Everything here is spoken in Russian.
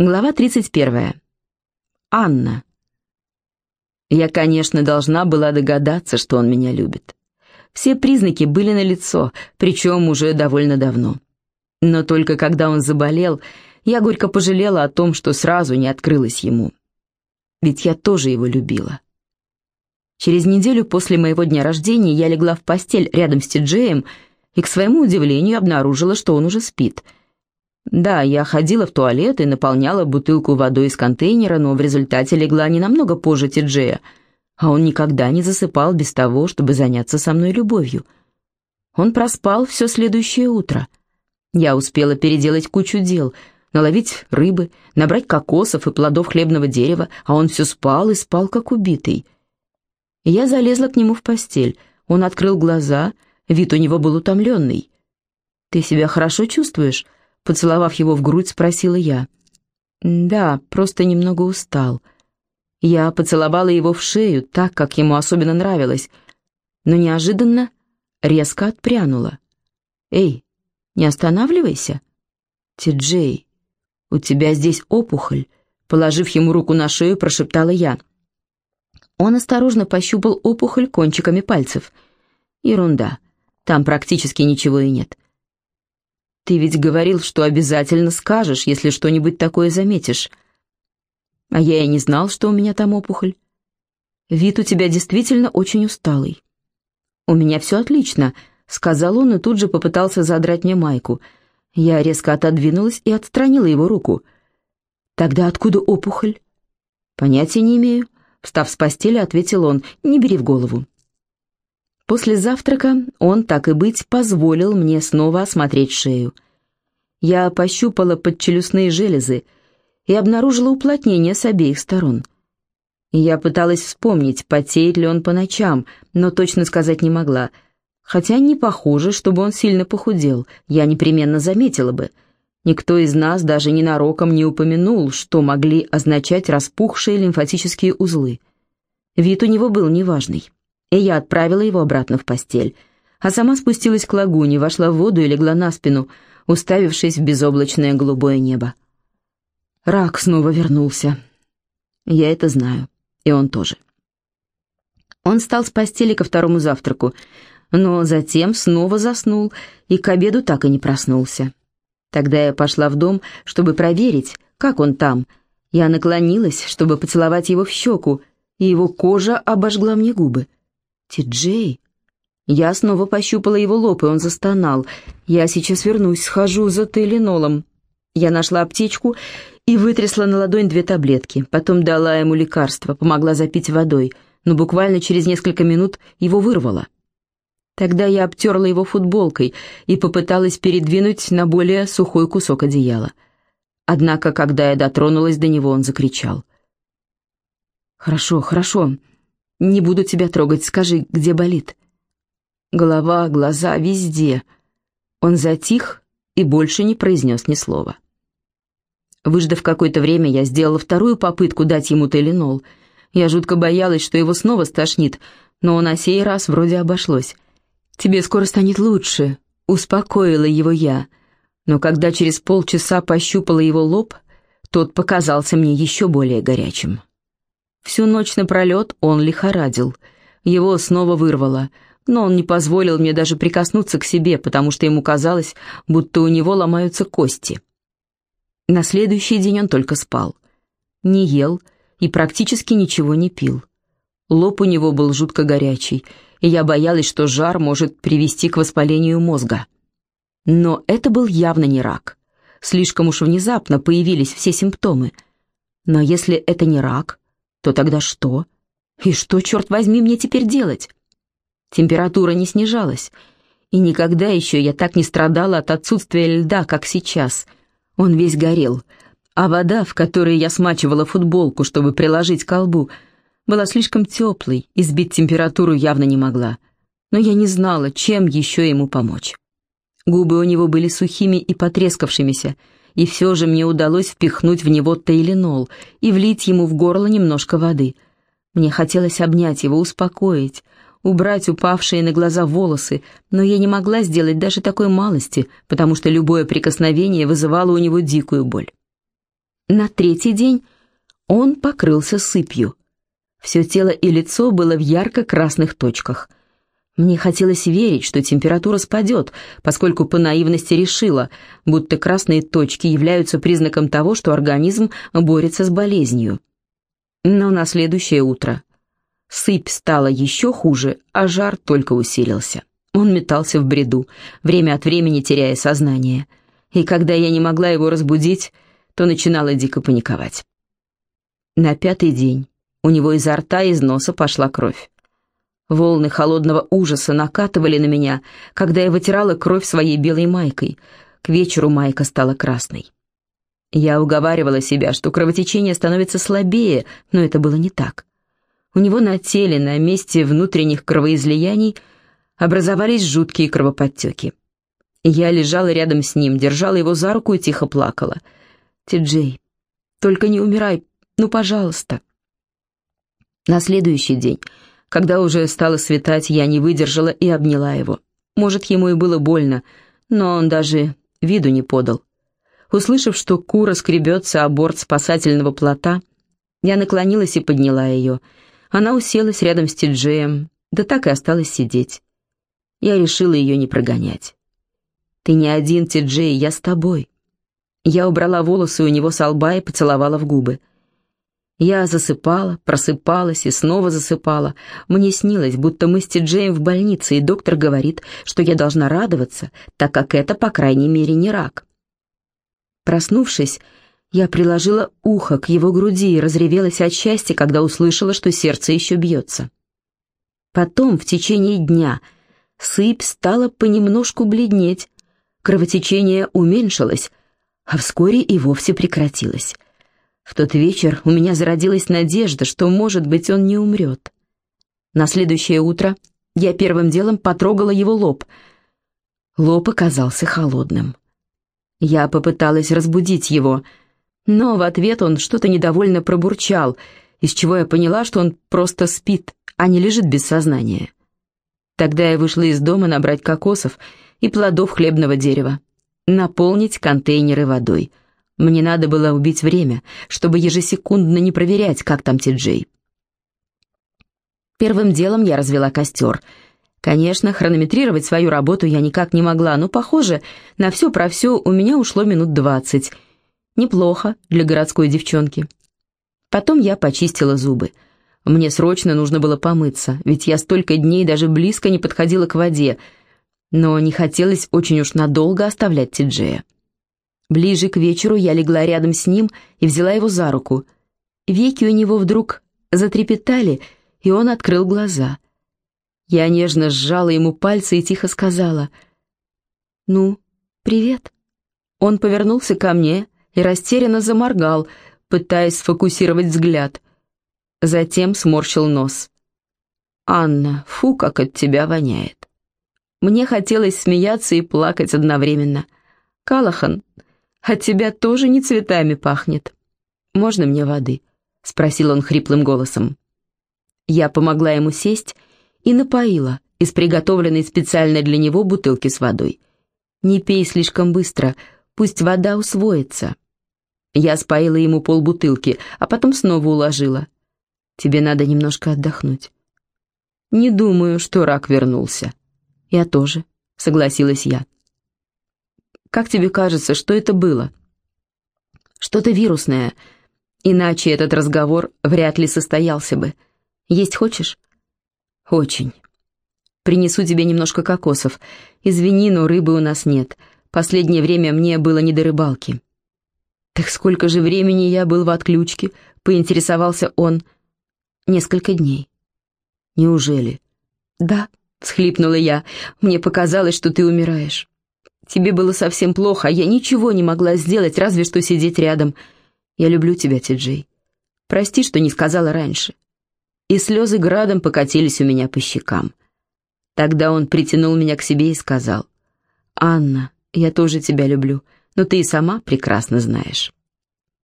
Глава 31. Анна. Я, конечно, должна была догадаться, что он меня любит. Все признаки были налицо, причем уже довольно давно. Но только когда он заболел, я горько пожалела о том, что сразу не открылась ему. Ведь я тоже его любила. Через неделю после моего дня рождения я легла в постель рядом с Тиджеем и, к своему удивлению, обнаружила, что он уже спит — да, я ходила в туалет и наполняла бутылку водой из контейнера, но в результате легла не намного позже Тиджея, а он никогда не засыпал без того, чтобы заняться со мной любовью. Он проспал все следующее утро. Я успела переделать кучу дел, наловить рыбы, набрать кокосов и плодов хлебного дерева, а он все спал и спал, как убитый. Я залезла к нему в постель. Он открыл глаза, вид у него был утомленный. «Ты себя хорошо чувствуешь?» Поцеловав его в грудь, спросила я. «Да, просто немного устал». Я поцеловала его в шею, так, как ему особенно нравилось, но неожиданно резко отпрянула. «Эй, не останавливайся!» «Ти-Джей, у тебя здесь опухоль», — положив ему руку на шею, прошептала я. Он осторожно пощупал опухоль кончиками пальцев. «Ерунда, там практически ничего и нет. Ты ведь говорил, что обязательно скажешь, если что-нибудь такое заметишь. А я и не знал, что у меня там опухоль. Вид у тебя действительно очень усталый. У меня все отлично, сказал он и тут же попытался задрать мне майку. Я резко отодвинулась и отстранила его руку. Тогда откуда опухоль? Понятия не имею. Встав с постели, ответил он, не бери в голову. После завтрака он, так и быть, позволил мне снова осмотреть шею. Я пощупала подчелюстные железы и обнаружила уплотнение с обеих сторон. Я пыталась вспомнить, потеет ли он по ночам, но точно сказать не могла. Хотя не похоже, чтобы он сильно похудел, я непременно заметила бы. Никто из нас даже ненароком не упомянул, что могли означать распухшие лимфатические узлы. Вид у него был неважный и я отправила его обратно в постель, а сама спустилась к лагуне, вошла в воду и легла на спину, уставившись в безоблачное голубое небо. Рак снова вернулся. Я это знаю, и он тоже. Он встал с постели ко второму завтраку, но затем снова заснул и к обеду так и не проснулся. Тогда я пошла в дом, чтобы проверить, как он там. Я наклонилась, чтобы поцеловать его в щеку, и его кожа обожгла мне губы. «Ти-Джей?» Я снова пощупала его лоб, и он застонал. «Я сейчас вернусь, схожу за Теленолом». Я нашла аптечку и вытрясла на ладонь две таблетки. Потом дала ему лекарство, помогла запить водой, но буквально через несколько минут его вырвало. Тогда я обтерла его футболкой и попыталась передвинуть на более сухой кусок одеяла. Однако, когда я дотронулась до него, он закричал. «Хорошо, хорошо, не буду тебя трогать, скажи, где болит?» Голова, глаза, везде. Он затих и больше не произнес ни слова. Выждав какое-то время, я сделала вторую попытку дать ему теленол. Я жутко боялась, что его снова стошнит, но на сей раз вроде обошлось. «Тебе скоро станет лучше», — успокоила его я. Но когда через полчаса пощупала его лоб, тот показался мне еще более горячим. Всю ночь напролет он лихорадил. Его снова вырвало, но он не позволил мне даже прикоснуться к себе, потому что ему казалось, будто у него ломаются кости. На следующий день он только спал. Не ел и практически ничего не пил. Лоб у него был жутко горячий, и я боялась, что жар может привести к воспалению мозга. Но это был явно не рак. Слишком уж внезапно появились все симптомы. Но если это не рак, то тогда что? И что, черт возьми, мне теперь делать? Температура не снижалась, и никогда еще я так не страдала от отсутствия льда, как сейчас. Он весь горел, а вода, в которой я смачивала футболку, чтобы приложить к колбу, была слишком теплой и сбить температуру явно не могла. Но я не знала, чем еще ему помочь. Губы у него были сухими и потрескавшимися, и все же мне удалось впихнуть в него тейленол и влить ему в горло немножко воды. Мне хотелось обнять его, успокоить, убрать упавшие на глаза волосы, но я не могла сделать даже такой малости, потому что любое прикосновение вызывало у него дикую боль. На третий день он покрылся сыпью. Все тело и лицо было в ярко-красных точках. Мне хотелось верить, что температура спадет, поскольку по наивности решила, будто красные точки являются признаком того, что организм борется с болезнью. Но на следующее утро сыпь стала еще хуже, а жар только усилился. Он метался в бреду, время от времени теряя сознание. И когда я не могла его разбудить, то начинала дико паниковать. На пятый день у него изо рта и из носа пошла кровь. Волны холодного ужаса накатывали на меня, когда я вытирала кровь своей белой майкой. К вечеру майка стала красной. Я уговаривала себя, что кровотечение становится слабее, но это было не так. У него на теле, на месте внутренних кровоизлияний, образовались жуткие кровоподтеки. Я лежала рядом с ним, держала его за руку и тихо плакала. «Ти-Джей, только не умирай, ну, пожалуйста». На следующий день когда уже стало светать, я не выдержала и обняла его. Может, ему и было больно, но он даже виду не подал. Услышав, что кура скребется о борт спасательного плота, я наклонилась и подняла ее. Она уселась рядом с Тиджеем, да так и осталась сидеть. Я решила ее не прогонять. «Ты не один, Тиджей, я с тобой». Я убрала волосы у него со лба и поцеловала в губы. Я засыпала, просыпалась и снова засыпала. Мне снилось, будто мы с Тиджеем в больнице, и доктор говорит, что я должна радоваться, так как это, по крайней мере, не рак. Проснувшись, я приложила ухо к его груди и разревелась от счастья, когда услышала, что сердце еще бьется. Потом, в течение дня, сыпь стала понемножку бледнеть, кровотечение уменьшилось, а вскоре и вовсе прекратилось. В тот вечер у меня зародилась надежда, что, может быть, он не умрет. На следующее утро я первым делом потрогала его лоб. Лоб оказался холодным. Я попыталась разбудить его, но в ответ он что-то недовольно пробурчал, из чего я поняла, что он просто спит, а не лежит без сознания. Тогда я вышла из дома набрать кокосов и плодов хлебного дерева, наполнить контейнеры водой — мне надо было убить время, чтобы ежесекундно не проверять, как там Ти-Джей. Первым делом я развела костер. Конечно, хронометрировать свою работу я никак не могла, но, похоже, на все про все у меня ушло минут двадцать. Неплохо для городской девчонки. Потом я почистила зубы. Мне срочно нужно было помыться, ведь я столько дней даже близко не подходила к воде, но не хотелось очень уж надолго оставлять Ти-Джея. Ближе к вечеру я легла рядом с ним и взяла его за руку. Веки у него вдруг затрепетали, и он открыл глаза. Я нежно сжала ему пальцы и тихо сказала «Ну, привет». Он повернулся ко мне и растерянно заморгал, пытаясь сфокусировать взгляд. Затем сморщил нос. «Анна, фу, как от тебя воняет». Мне хотелось смеяться и плакать одновременно. «Калахан, от тебя тоже не цветами пахнет. Можно мне воды?» — спросил он хриплым голосом. Я помогла ему сесть и напоила из приготовленной специально для него бутылки с водой. «Не пей слишком быстро, пусть вода усвоится». Я споила ему полбутылки, а потом снова уложила. «Тебе надо немножко отдохнуть». «Не думаю, что рак вернулся». «Я тоже», — согласилась я. Как тебе кажется, что это было? Что-то вирусное. Иначе этот разговор вряд ли состоялся бы. Есть хочешь? Очень. Принесу тебе немножко кокосов. Извини, но рыбы у нас нет. Последнее время мне было не до рыбалки. Так сколько же времени я был в отключке? Поинтересовался он. Несколько дней. Неужели? Да, всхлипнула я. Мне показалось, что ты умираешь. Тебе было совсем плохо, а я ничего не могла сделать, разве что сидеть рядом. Я люблю тебя, Ти-Джей. Прости, что не сказала раньше». И слезы градом покатились у меня по щекам. Тогда он притянул меня к себе и сказал, «Анна, я тоже тебя люблю, но ты и сама прекрасно знаешь».